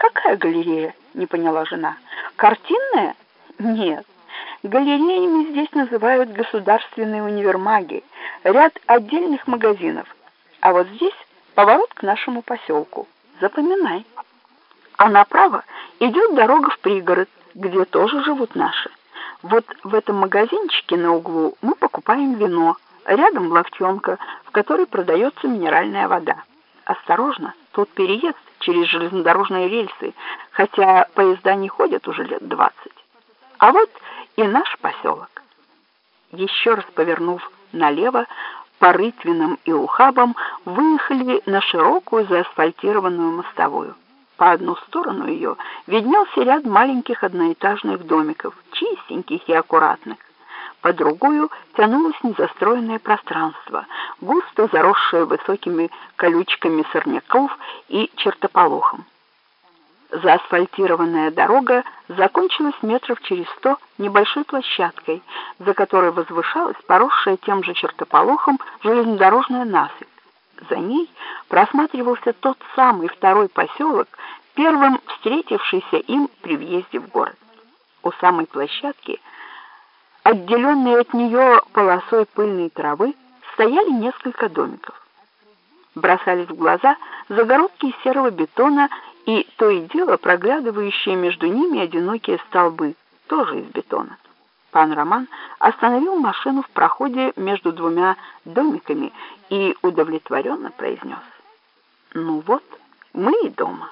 Какая галерея? Не поняла жена. Картинная? Нет. Галереями здесь называют государственные универмаги, ряд отдельных магазинов. А вот здесь поворот к нашему поселку. Запоминай. А направо идет дорога в пригород, где тоже живут наши. Вот в этом магазинчике на углу мы покупаем вино. Рядом лавчонка, в которой продается минеральная вода. Осторожно, тут переезд через железнодорожные рельсы, хотя поезда не ходят уже лет двадцать. А вот и наш поселок. Еще раз повернув налево, по рытвинам и ухабам выехали на широкую заасфальтированную мостовую. По одну сторону ее виднелся ряд маленьких одноэтажных домиков, чистеньких и аккуратных. По другую тянулось незастроенное пространство, густо заросшее высокими колючками сорняков и чертополохом. Заасфальтированная дорога закончилась метров через сто небольшой площадкой, за которой возвышалась поросшая тем же чертополохом железнодорожная насыпь. За ней просматривался тот самый второй поселок, первым встретившийся им при въезде в город. У самой площадки, отделенные от нее полосой пыльной травы, стояли несколько домиков. Бросались в глаза загородки из серого бетона и то и дело проглядывающие между ними одинокие столбы, тоже из бетона. Пан Роман остановил машину в проходе между двумя домиками и удовлетворенно произнес. «Ну вот, мы и дома».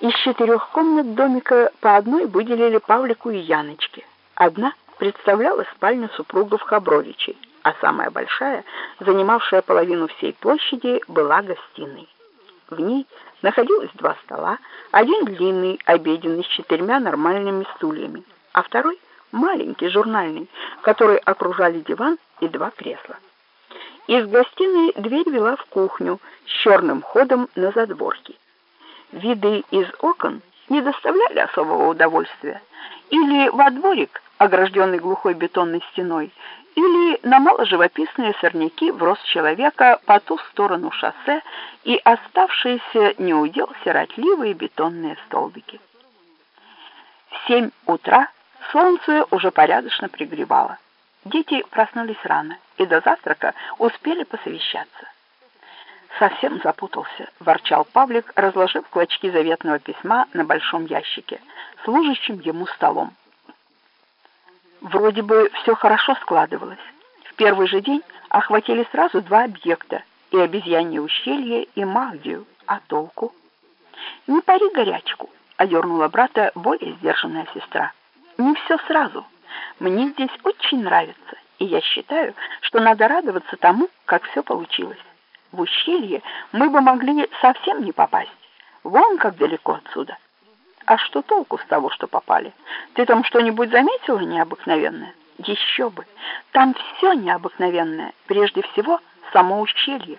Из четырех комнат домика по одной выделили Павлику и Яночке. Одна представляла спальню супругов Хабровичей, а самая большая, занимавшая половину всей площади, была гостиной. В ней находилось два стола, один длинный, обеденный с четырьмя нормальными стульями, а второй маленький, журнальный, который окружали диван и два кресла. Из гостиной дверь вела в кухню с черным ходом на задворке. Виды из окон не доставляли особого удовольствия. Или во дворик, огражденный глухой бетонной стеной, или на маложивописные сорняки в рост человека по ту сторону шоссе и оставшиеся неудел сиротливые бетонные столбики. В семь утра солнце уже порядочно пригревало. Дети проснулись рано и до завтрака успели посовещаться. «Совсем запутался», — ворчал Павлик, разложив клочки заветного письма на большом ящике, служащим ему столом. Вроде бы все хорошо складывалось. В первый же день охватили сразу два объекта — и обезьянье ущелье, и Магдию. А толку? «Не пари горячку», — одернула брата более сдержанная сестра. «Не все сразу. Мне здесь очень нравится, и я считаю, что надо радоваться тому, как все получилось. В ущелье мы бы могли совсем не попасть. Вон как далеко отсюда». А что толку с того, что попали? Ты там что-нибудь заметила необыкновенное? Еще бы. Там все необыкновенное. Прежде всего, само ущелье.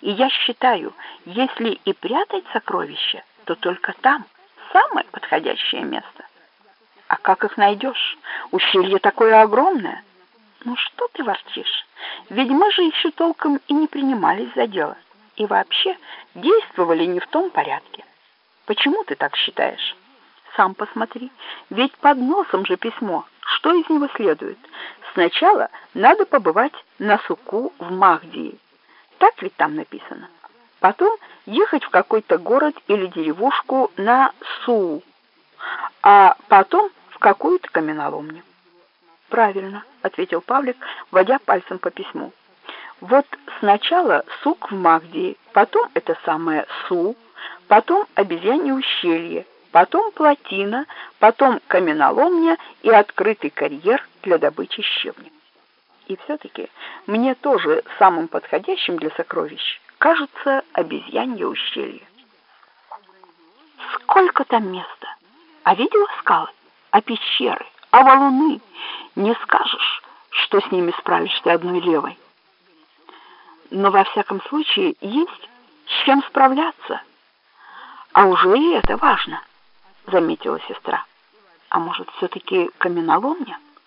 И я считаю, если и прятать сокровища, то только там самое подходящее место. А как их найдешь? Ущелье такое огромное. Ну что ты ворчишь? Ведь мы же еще толком и не принимались за дело. И вообще действовали не в том порядке. Почему ты так считаешь? Сам посмотри. Ведь под носом же письмо. Что из него следует? Сначала надо побывать на суку в Махдии. Так ведь там написано. Потом ехать в какой-то город или деревушку на Су, а потом в какую-то каменоломню. Правильно, ответил Павлик, водя пальцем по письму. Вот сначала сук в Махдии, потом это самое Су, потом обезьянье ущелье, потом плотина, потом каменоломня и открытый карьер для добычи щебня. И все-таки мне тоже самым подходящим для сокровищ кажется обезьянье ущелье. Сколько там места! А видела скалы? А пещеры? А валуны? Не скажешь, что с ними справишься одной левой. Но во всяком случае есть с чем справляться. А уже и это важно, заметила сестра. А может, все-таки каменоломня?